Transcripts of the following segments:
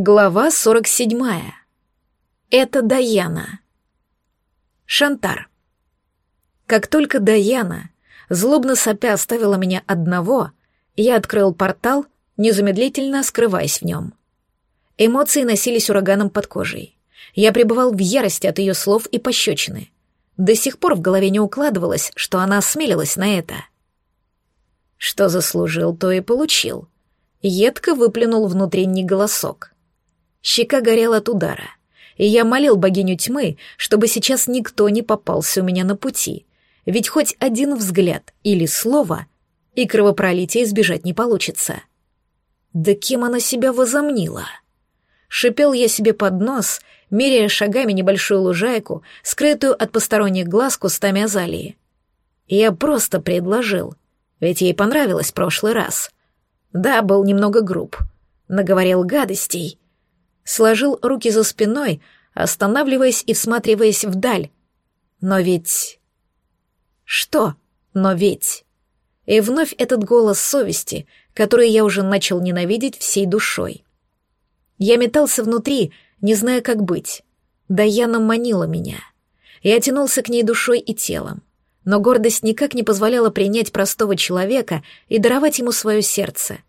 Глава 47. Это Даяна. Шантар. Как только Даяна, злобно сопя, оставила меня одного, я открыл портал, незамедлительно скрываясь в нем. Эмоции носились ураганом под кожей. Я пребывал в ярости от ее слов и пощечины. До сих пор в голове не укладывалось, что она осмелилась на это. Что заслужил, то и получил. Едко выплюнул внутренний голосок — Щека горела от удара, и я молил богиню тьмы, чтобы сейчас никто не попался у меня на пути, ведь хоть один взгляд или слово, и кровопролития избежать не получится. Да кем она себя возомнила? Шипел я себе под нос, меряя шагами небольшую лужайку, скрытую от посторонних глаз кустами азалии. Я просто предложил, ведь ей понравилось прошлый раз. Да, был немного груб, наговорил гадостей, сложил руки за спиной, останавливаясь и всматриваясь вдаль. Но ведь... Что? Но ведь... И вновь этот голос совести, который я уже начал ненавидеть всей душой. Я метался внутри, не зная, как быть. Даяна манила меня. Я тянулся к ней душой и телом. Но гордость никак не позволяла принять простого человека и даровать ему свое сердце —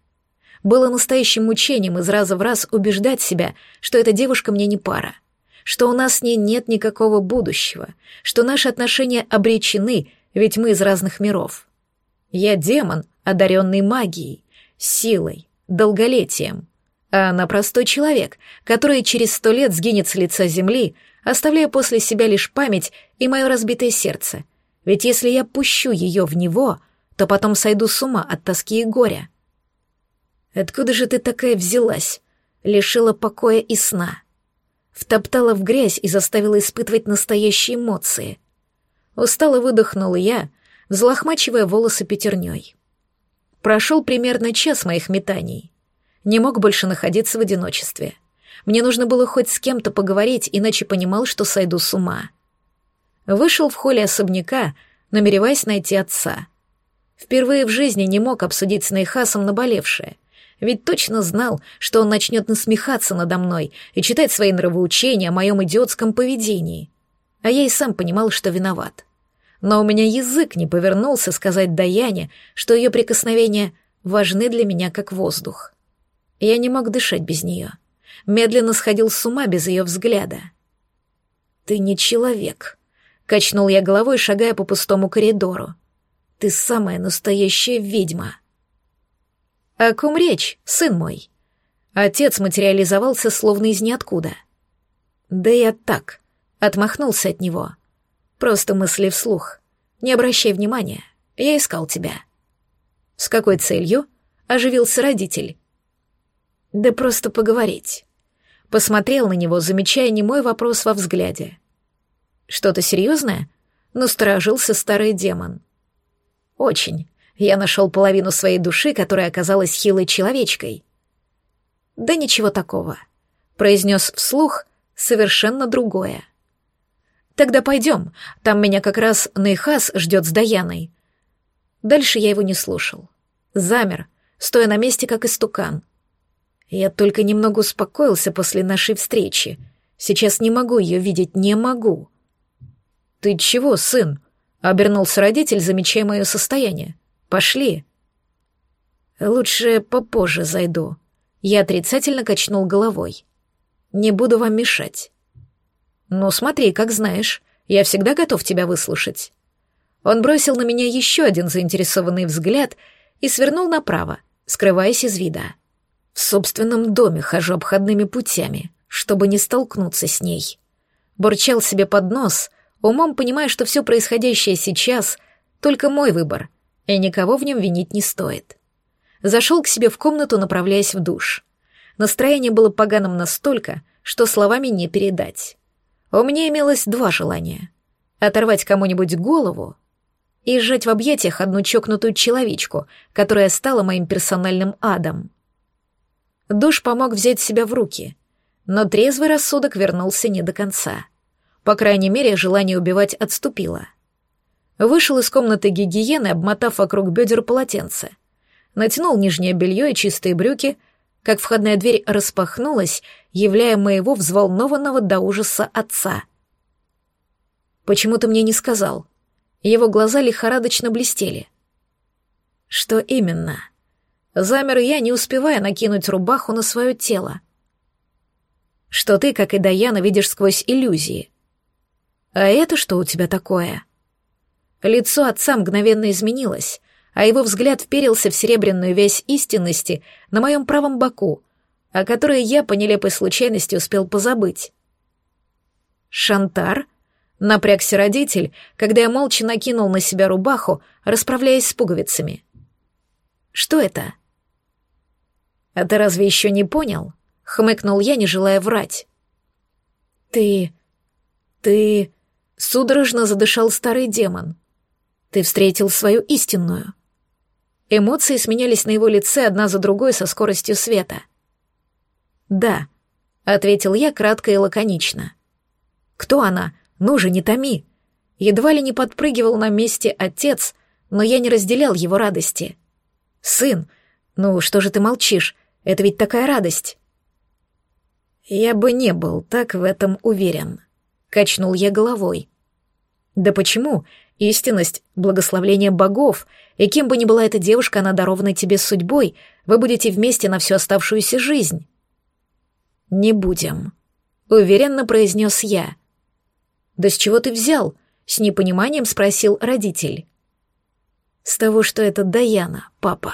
было настоящим мучением из раза в раз убеждать себя, что эта девушка мне не пара, что у нас с ней нет никакого будущего, что наши отношения обречены, ведь мы из разных миров. Я демон, одаренный магией, силой, долголетием, а она простой человек, который через сто лет сгинет с лица земли, оставляя после себя лишь память и мое разбитое сердце. Ведь если я пущу ее в него, то потом сойду с ума от тоски и горя. Откуда же ты такая взялась? Лишила покоя и сна. Втоптала в грязь и заставила испытывать настоящие эмоции. Устало выдохнула я, взлохмачивая волосы пятерней. Прошел примерно час моих метаний. Не мог больше находиться в одиночестве. Мне нужно было хоть с кем-то поговорить, иначе понимал, что сойду с ума. Вышел в холле особняка, намереваясь найти отца. Впервые в жизни не мог обсудить с Нейхасом наболевшее — ведь точно знал, что он начнет насмехаться надо мной и читать свои нравоучения о моем идиотском поведении. А я и сам понимал, что виноват. Но у меня язык не повернулся сказать Даяне, что ее прикосновения важны для меня как воздух. Я не мог дышать без нее. Медленно сходил с ума без ее взгляда. «Ты не человек», — качнул я головой, шагая по пустому коридору. «Ты самая настоящая ведьма». «О ком речь, сын мой?» Отец материализовался словно из ниоткуда. «Да я так», — отмахнулся от него. «Просто мысли вслух. Не обращай внимания, я искал тебя». «С какой целью?» — оживился родитель. «Да просто поговорить». Посмотрел на него, замечая немой вопрос во взгляде. «Что-то серьезное?» — насторожился старый демон. «Очень. Я нашел половину своей души, которая оказалась хилой человечкой. Да ничего такого. Произнес вслух совершенно другое. Тогда пойдем, там меня как раз Нейхас ждет с Даяной. Дальше я его не слушал. Замер, стоя на месте, как истукан. Я только немного успокоился после нашей встречи. Сейчас не могу ее видеть, не могу. «Ты чего, сын?» — обернулся родитель, замечая мое состояние. Пошли. Лучше попозже зайду. Я отрицательно качнул головой. Не буду вам мешать. Ну, смотри, как знаешь. Я всегда готов тебя выслушать. Он бросил на меня еще один заинтересованный взгляд и свернул направо, скрываясь из вида. В собственном доме хожу обходными путями, чтобы не столкнуться с ней. Бурчал себе под нос, умом понимая, что все происходящее сейчас — только мой выбор — и никого в нем винить не стоит. Зашел к себе в комнату, направляясь в душ. Настроение было поганым настолько, что словами не передать. У меня имелось два желания — оторвать кому-нибудь голову и сжать в объятиях одну чокнутую человечку, которая стала моим персональным адом. Душ помог взять себя в руки, но трезвый рассудок вернулся не до конца. По крайней мере, желание убивать отступило — Вышел из комнаты гигиены, обмотав вокруг бедер полотенце. Натянул нижнее белье и чистые брюки, как входная дверь распахнулась, являя моего взволнованного до ужаса отца. «Почему ты мне не сказал?» Его глаза лихорадочно блестели. «Что именно?» Замер я, не успевая накинуть рубаху на свое тело. «Что ты, как и Даяна, видишь сквозь иллюзии?» «А это что у тебя такое?» Лицо отца мгновенно изменилось, а его взгляд вперился в серебряную вязь истинности на моем правом боку, о которой я по нелепой случайности успел позабыть. «Шантар?» — напрягся родитель, когда я молча накинул на себя рубаху, расправляясь с пуговицами. «Что это?» «А ты разве еще не понял?» — хмыкнул я, не желая врать. «Ты... ты...» — судорожно задышал старый демон. «Ты встретил свою истинную». Эмоции сменялись на его лице одна за другой со скоростью света. «Да», — ответил я кратко и лаконично. «Кто она? Ну же, не томи!» Едва ли не подпрыгивал на месте отец, но я не разделял его радости. «Сын, ну что же ты молчишь? Это ведь такая радость!» «Я бы не был так в этом уверен», — качнул я головой. «Да почему? Истинность — благословление богов, и кем бы ни была эта девушка, она дарована тебе судьбой, вы будете вместе на всю оставшуюся жизнь». «Не будем», — уверенно произнес я. «Да с чего ты взял?» — с непониманием спросил родитель. «С того, что это Даяна, папа».